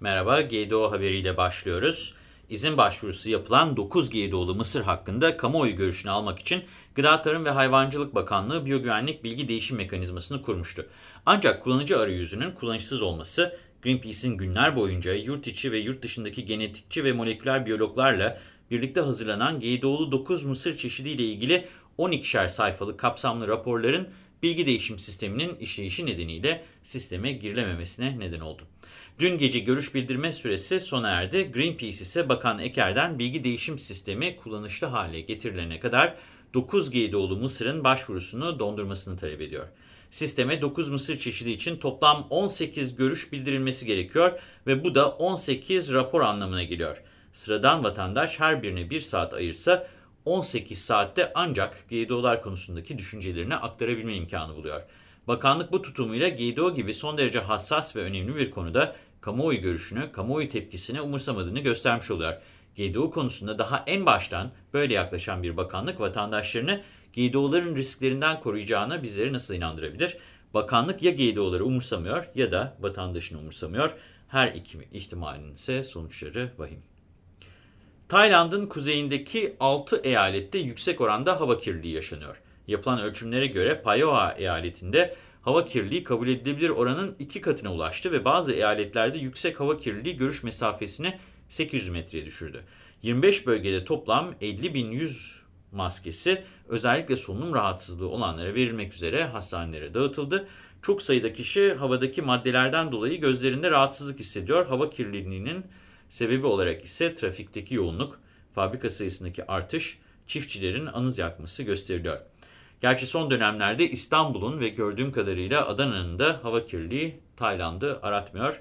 Merhaba, GDO haberiyle başlıyoruz. İzin başvurusu yapılan 9 GDO'lu mısır hakkında kamuoyu görüşünü almak için Gıda Tarım ve Hayvancılık Bakanlığı Biyogüvenlik Bilgi Değişim Mekanizmasını kurmuştu. Ancak kullanıcı arayüzünün kullanışsız olması, Greenpeace'in günler boyunca yurt içi ve yurt dışındaki genetikçi ve moleküler biyologlarla birlikte hazırlanan GDO'lu 9 mısır çeşidiyle ilgili 12'şer sayfalık kapsamlı raporların bilgi değişim sisteminin işleyişi nedeniyle sisteme girilememesine neden oldu. Dün gece görüş bildirme süresi sona erdi. Greenpeace ise Bakan Eker'den bilgi değişim sistemi kullanışlı hale getirilene kadar 9 GDO'lu mısırın başvurusunu dondurmasını talep ediyor. Sisteme 9 mısır çeşidi için toplam 18 görüş bildirilmesi gerekiyor ve bu da 18 rapor anlamına geliyor. Sıradan vatandaş her birine 1 saat ayırsa 18 saatte ancak GDO'lar konusundaki düşüncelerini aktarabilme imkanı buluyor. Bakanlık bu tutumuyla GDO gibi son derece hassas ve önemli bir konuda kamuoyu görüşünü, kamuoyu tepkisini umursamadığını göstermiş oluyor. GDO konusunda daha en baştan böyle yaklaşan bir bakanlık vatandaşlarını GDO'ların risklerinden koruyacağına bizleri nasıl inandırabilir? Bakanlık ya GDO'ları umursamıyor ya da vatandaşını umursamıyor. Her iki ihtimalin ise sonuçları vahim. Tayland'ın kuzeyindeki 6 eyalette yüksek oranda hava kirliliği yaşanıyor. Yapılan ölçümlere göre Payoha eyaletinde hava kirliliği kabul edilebilir oranın iki katına ulaştı ve bazı eyaletlerde yüksek hava kirliliği görüş mesafesini 800 metreye düşürdü. 25 bölgede toplam 50 bin yüz maskesi özellikle solunum rahatsızlığı olanlara verilmek üzere hastanelere dağıtıldı. Çok sayıda kişi havadaki maddelerden dolayı gözlerinde rahatsızlık hissediyor. Hava kirliliğinin sebebi olarak ise trafikteki yoğunluk, fabrika sayısındaki artış, çiftçilerin anız yakması gösteriliyor. Gerçi son dönemlerde İstanbul'un ve gördüğüm kadarıyla Adana'nın da hava kirliliği Tayland'ı aratmıyor.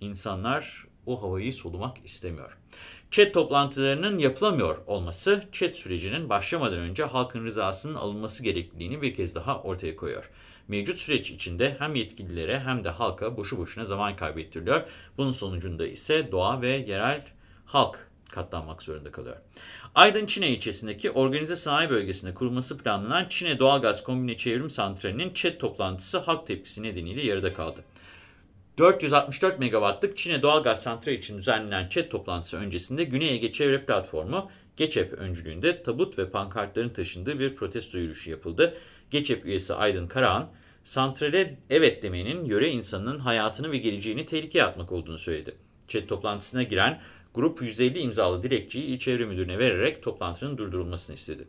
İnsanlar o havayı solumak istemiyor. Çet toplantılarının yapılamıyor olması, çet sürecinin başlamadan önce halkın rızasının alınması gerekliliğini bir kez daha ortaya koyuyor. Mevcut süreç içinde hem yetkililere hem de halka boşu boşuna zaman kaybettiriliyor. Bunun sonucunda ise doğa ve yerel halk katlanmak zorunda kalıyor. Aydın Çine ilçesindeki organize sanayi bölgesinde kurulması planlanan Çine Doğalgaz Kombine Çevrim Santrali'nin ÇED toplantısı halk tepkisi nedeniyle yarıda kaldı. 464 megawattlık Çin'e doğalgaz santrali için düzenlenen ÇED toplantısı öncesinde Güney Ege Çevre Platformu GEÇEP öncülüğünde tabut ve pankartların taşındığı bir protesto yürüyüşü yapıldı. GEÇEP üyesi Aydın Karahan, santrale evet demenin yöre insanının hayatını ve geleceğini tehlikeye atmak olduğunu söyledi. ÇED toplantısına giren grup 150 imzalı dilekçeyi İl Çevre Müdürü'ne vererek toplantının durdurulmasını istedi.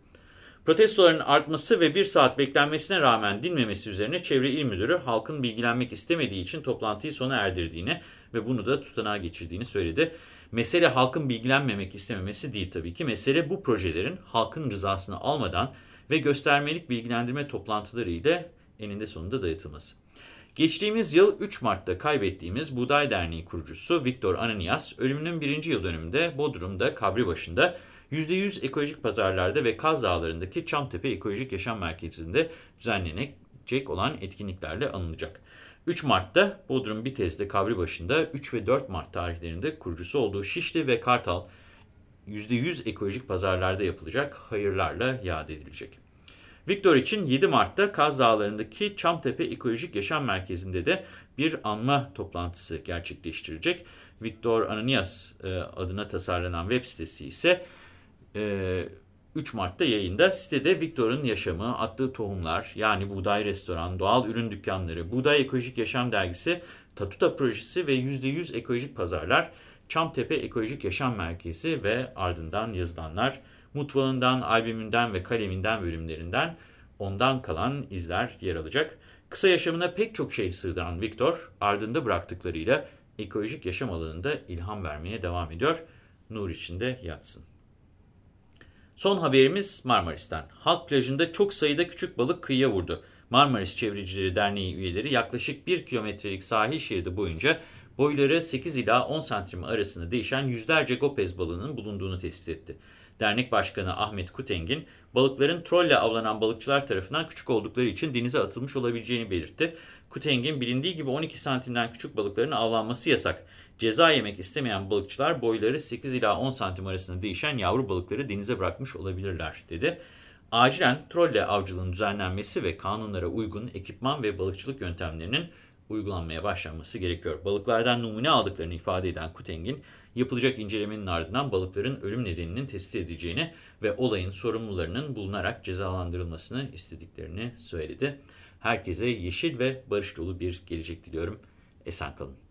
Protestoların artması ve bir saat beklenmesine rağmen dinmemesi üzerine Çevre İl Müdürü halkın bilgilenmek istemediği için toplantıyı sona erdirdiğini ve bunu da tutanağa geçirdiğini söyledi. Mesele halkın bilgilenmemek istememesi değil tabii ki. Mesele bu projelerin halkın rızasını almadan ve göstermelik bilgilendirme toplantıları ile eninde sonunda dayatılması. Geçtiğimiz yıl 3 Mart'ta kaybettiğimiz Buğday Derneği kurucusu Viktor Ananias ölümünün birinci yıl dönümünde Bodrum'da kabri başında %100 ekolojik pazarlarda ve Kaz Dağları'ndaki Çamtepe Ekolojik Yaşam Merkezi'nde düzenlenecek olan etkinliklerle anılacak. 3 Mart'ta Bodrum Bitez'de kabri başında 3 ve 4 Mart tarihlerinde kurucusu olduğu Şişli ve Kartal %100 ekolojik pazarlarda yapılacak hayırlarla yad edilecek. Viktor için 7 Mart'ta Kaz Dağları'ndaki Çamtepe Ekolojik Yaşam Merkezi'nde de bir anma toplantısı gerçekleştirecek. Viktor Ananias e, adına tasarlanan web sitesi ise 3 e, Mart'ta yayında. Sitede Viktor'un yaşamı, attığı tohumlar yani buğday restoran, doğal ürün dükkanları, Buğday Ekolojik Yaşam Dergisi, Tatuta Projesi ve %100 ekolojik pazarlar, Çamtepe Ekolojik Yaşam Merkezi ve ardından yazılanlar, mutfağından, albümünden ve kaleminden bölümlerinden ondan kalan izler yer alacak. Kısa yaşamına pek çok şey sığdıran Viktor, ardında bıraktıklarıyla ekolojik yaşam alanında ilham vermeye devam ediyor. Nur içinde yatsın. Son haberimiz Marmaris'ten. Halk plajında çok sayıda küçük balık kıyıya vurdu. Marmaris Çevrecileri Derneği üyeleri yaklaşık 1 kilometrelik sahil şeridi boyunca boyları 8 ila 10 santim arasında değişen yüzlerce gopez balığının bulunduğunu tespit etti. Dernek Başkanı Ahmet Kutengin, balıkların trolle avlanan balıkçılar tarafından küçük oldukları için denize atılmış olabileceğini belirtti. Kutengin, bilindiği gibi 12 santimden küçük balıkların avlanması yasak. Ceza yemek istemeyen balıkçılar boyları 8 ila 10 santim arasında değişen yavru balıkları denize bırakmış olabilirler, dedi. Acilen trolle avcılığın düzenlenmesi ve kanunlara uygun ekipman ve balıkçılık yöntemlerinin uygulanmaya başlanması gerekiyor. Balıklardan numune aldıklarını ifade eden Kutengin, yapılacak incelemenin ardından balıkların ölüm nedeninin tespit edileceğini ve olayın sorumlularının bulunarak cezalandırılmasını istediklerini söyledi. Herkese yeşil ve barış dolu bir gelecek diliyorum. Esen kalın.